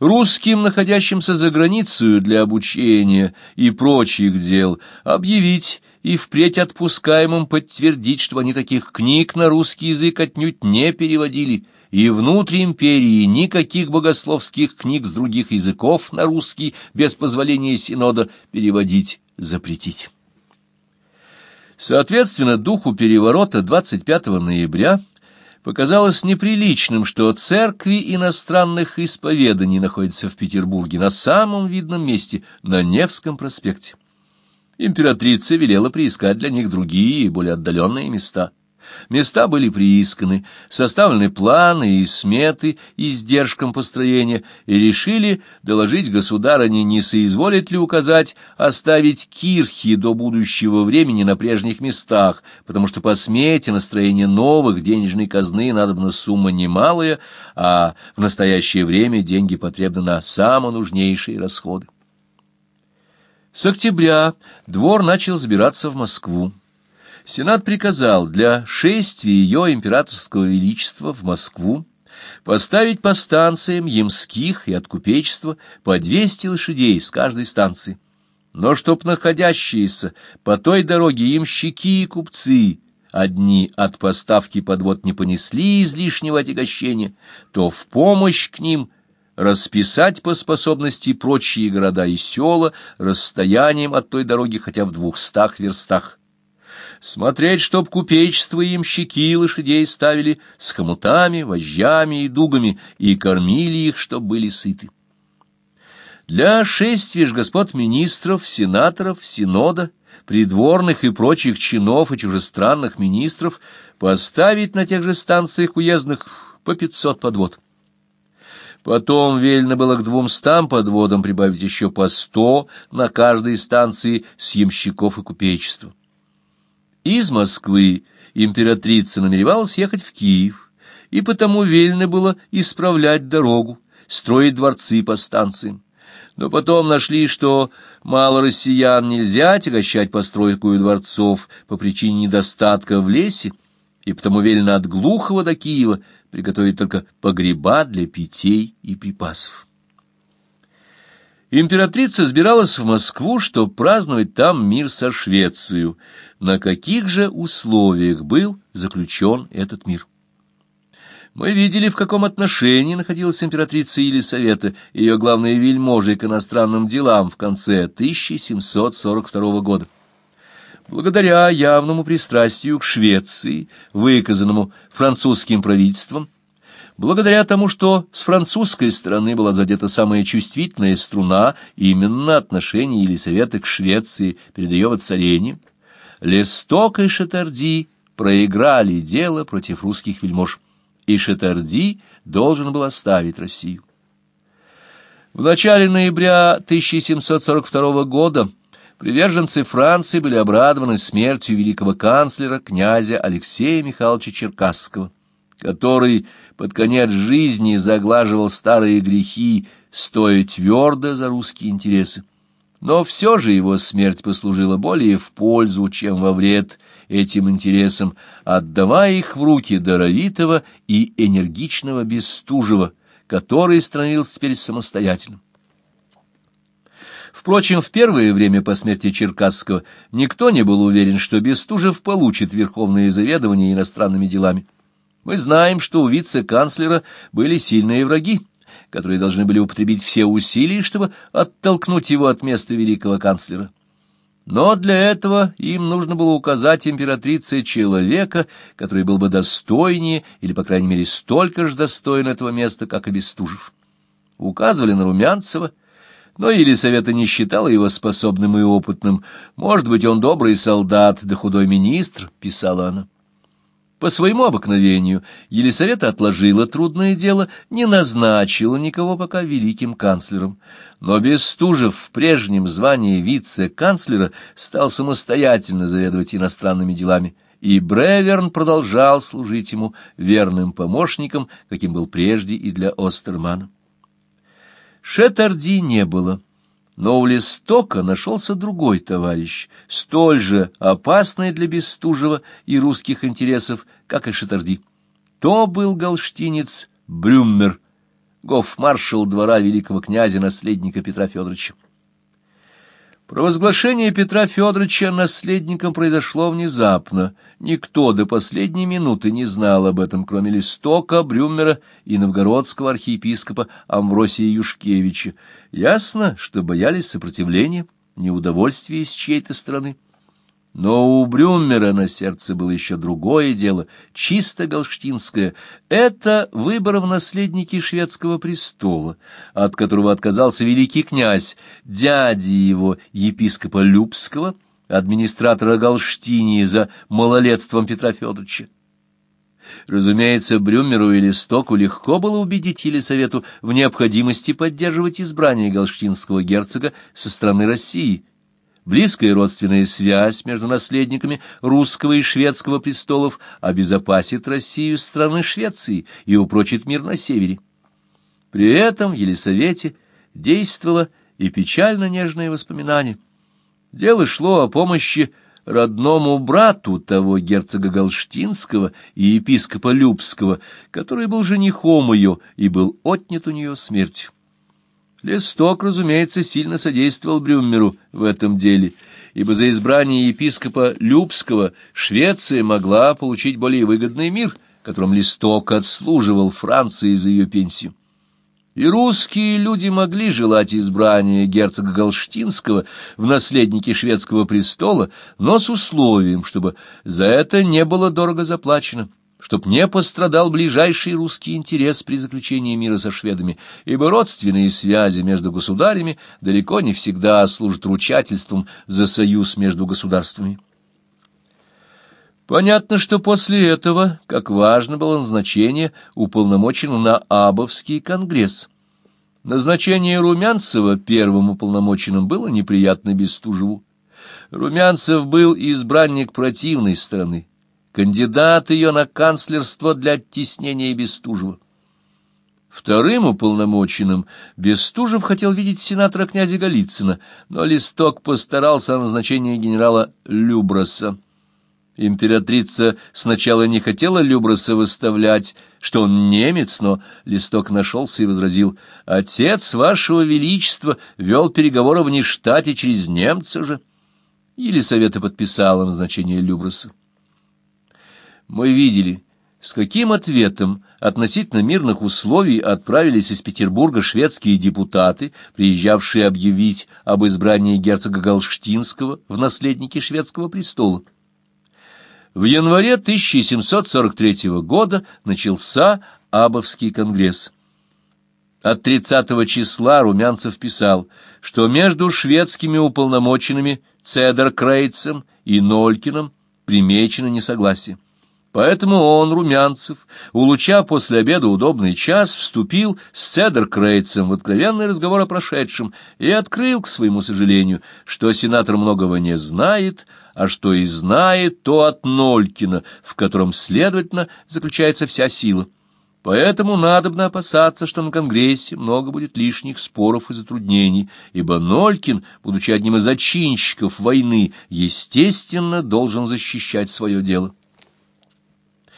русским, находящимся за границей для обучения и прочих дел, объявить и впредь отпускаемым подтвердить, что они таких книг на русский язык отнюдь не переводили, и внутри империи никаких богословских книг с других языков на русский без позволения Синода переводить запретить. Соответственно, духу переворота 25 ноября показалось неприличным, что церкви иностранных исповеданий находятся в Петербурге на самом видном месте, на Невском проспекте. Императрица велела приискать для них другие, более отдаленные места. Места были приисканы, составлены планы и сметы издержкам построения, и решили доложить государыне, не соизволит ли указать оставить кирхи до будущего времени на прежних местах, потому что по смете настроения новых денежной казны надобна сумма немалая, а в настоящее время деньги потребны на самые нужнейшие расходы. С октября двор начал сбираться в Москву. Сенат приказал для шествия ее императорского величества в Москву поставить по станциям Ямских и от купечества по 200 лошадей с каждой станции. Но чтоб находящиеся по той дороге ямщики и купцы одни от поставки подвод не понесли излишнего отягощения, то в помощь к ним расписать по способности прочие города и села расстоянием от той дороги хотя в двухстах верстах смотреть, чтоб купечество и ямщики лошадей ставили с хомутами, вожжами и дугами, и кормили их, чтоб были сыты. Для шествия ж господ министров, сенаторов, синода, придворных и прочих чинов и чужестранных министров поставить на тех же станциях уездных по пятьсот подвод. Потом велено было к двумстам подводам прибавить еще по сто на каждой станции съемщиков и купечества. Из Москвы императрица намеревалась ехать в Киев, и потому велено было исправлять дорогу, строить дворцы по станциям. Но потом нашли, что мало россиян нельзя отягощать постройку дворцов по причине недостатка в лесе, и потому велено от Глухова до Киева приготовить только погреба для питей и припасов. Императрица сбиралась в Москву, чтобы праздновать там мир со Швецией. На каких же условиях был заключен этот мир? Мы видели, в каком отношении находилась императрица Елисавета ее главные вельможи к иностранным делам в конце 1742 года. Благодаря явному пристрастию к Швеции, выказанному французским правительством, Благодаря тому, что с французской стороны была задета самая чувствительная струна, именно отношение Елисаветы к Швеции перед ее воцарением, Лесток и Шатарди проиграли дело против русских вельмож, и Шатарди должен был оставить Россию. В начале ноября 1742 года приверженцы Франции были обрадованы смертью великого канцлера князя Алексея Михайловича Черкасского который под конец жизни заглаживал старые грехи, стоя твердо за русские интересы. Но все же его смерть послужила более в пользу, чем во вред этим интересам, отдавая их в руки даровитого и энергичного Бестужева, который становился теперь самостоятельным. Впрочем, в первое время по смерти Черкасского никто не был уверен, что Бестужев получит верховное заведование иностранными делами. Мы знаем, что у вице-канцлера были сильные враги, которые должны были употребить все усилия, чтобы оттолкнуть его от места великого канцлера. Но для этого им нужно было указать императрице человека, который был бы достойнее, или, по крайней мере, столько же достоин этого места, как и Бестужев. Указывали на Румянцева, но Елисавета не считала его способным и опытным. «Может быть, он добрый солдат, да худой министр», — писала она. По своему обыкновению Елисавета отложила трудное дело, не назначила никого пока великим канцлером. Но Бестужев в прежнем звании вице-канцлера стал самостоятельно заведовать иностранными делами, и Бреверн продолжал служить ему верным помощником, каким был прежде и для Остермана. Шетарди не было. Но у Листока нашелся другой товарищ, столь же опасный для Бестужева и русских интересов, как и Шатарди. То был галштинец Брюммер, гофмаршал двора великого князя-наследника Петра Федоровича. Провозглашение Петра Федоровича наследником произошло внезапно. Никто до последней минуты не знал об этом, кроме Листока, Брюмера и новгородского архиепископа Амвросия Юшкевича. Ясно, что боялись сопротивления, неудовольствия с чьей-то стороны. Но у Брюмера на сердце было еще другое дело, чисто галштинское. Это выбор в наследники шведского престола, от которого отказался великий князь, дяди его, епископа Любского, администратора Галштинии за малолетством Петра Федоровича. Разумеется, Брюмеру и Листоку легко было убедить Елисавету в необходимости поддерживать избрание галштинского герцога со стороны России – Близкая родственная связь между наследниками русского и шведского престолов обезопасит Россию страны Швеции и упрочит мир на севере. При этом в Елисавете действовало и печально нежное воспоминание. Дело шло о помощи родному брату того герцога Галштинского и епископа Любского, который был женихом ее и был отнят у нее смертью. Листок, разумеется, сильно содействовал Брюммеру в этом деле, ибо за избрание епископа Любского Швеция могла получить более выгодный мир, которым Листок отслуживал Франции за ее пенсию. И русские люди могли желать избрания герцога Галштинского в наследники шведского престола, но с условием, чтобы за это не было дорого заплачено чтоб не пострадал ближайший русский интерес при заключении мира со шведами, ибо родственные связи между государями далеко не всегда служат ручательством за союз между государствами. Понятно, что после этого, как важно было назначение уполномоченного на Абовский конгресс. Назначение Румянцева первым уполномоченным было неприятно Бестужеву. Румянцев был избранник противной стороны, кандидат ее на канцлерство для оттеснения Бестужева. Вторым уполномоченным Бестужев хотел видеть сенатора князя Голицына, но Листок постарался о назначении генерала Люброса. Императрица сначала не хотела Люброса выставлять, что он немец, но Листок нашелся и возразил, «Отец вашего величества вел переговоры в Нештате через немца же». Елисавета подписала назначение Люброса. Мы видели, с каким ответом относительно мирных условий отправились из Петербурга шведские депутаты, приезжавшие объявить об избрании герцога Галштинского в наследники шведского престола. В январе 1743 года начался Абовский конгресс. От 30 числа Румянцев писал, что между шведскими уполномоченными Цедер Крейцем и Нолькиным примечено несогласие. Поэтому он, Румянцев, улуча после обеда удобный час, вступил с Цедр Крейцем в откровенный разговор о прошедшем и открыл, к своему сожалению, что сенатор многого не знает, а что и знает, то от Нолькина, в котором, следовательно, заключается вся сила. Поэтому надобно опасаться, что на Конгрессе много будет лишних споров и затруднений, ибо Нолькин, будучи одним из зачинщиков войны, естественно, должен защищать свое дело.